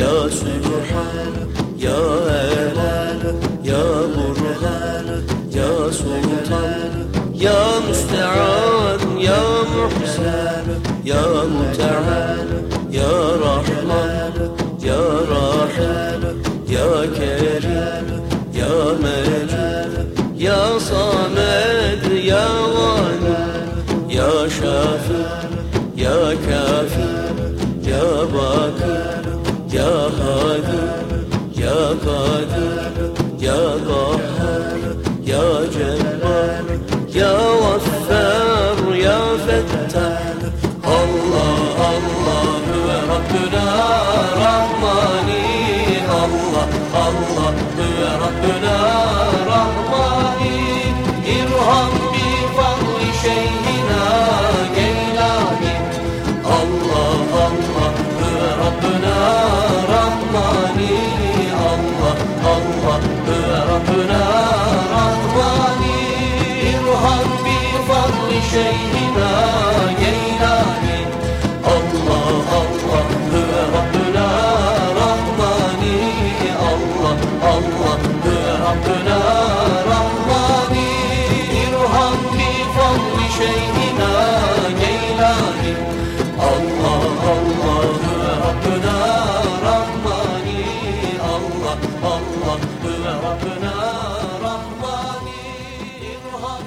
Ya Sübhan Ya Elal Ya Burhan Ya Sultan Ya Müstean Ya Muhsen Ya Muteal Ya Rahman Ya Rahel Ya Kerim Ya Mecid Ya Samed Ya Gani Ya Şafi Ya Kafir bakır Ya Kadir Ya Kadir Ya Kahhar Ya Cebbar Ya Vaffar Ya Fettah Allah Allah Hüve Rabbuna ربنا رباني ارحم بفضل شيخنا جيلاني الله الله ربنا رباني الله الله ربنا رباني ارحم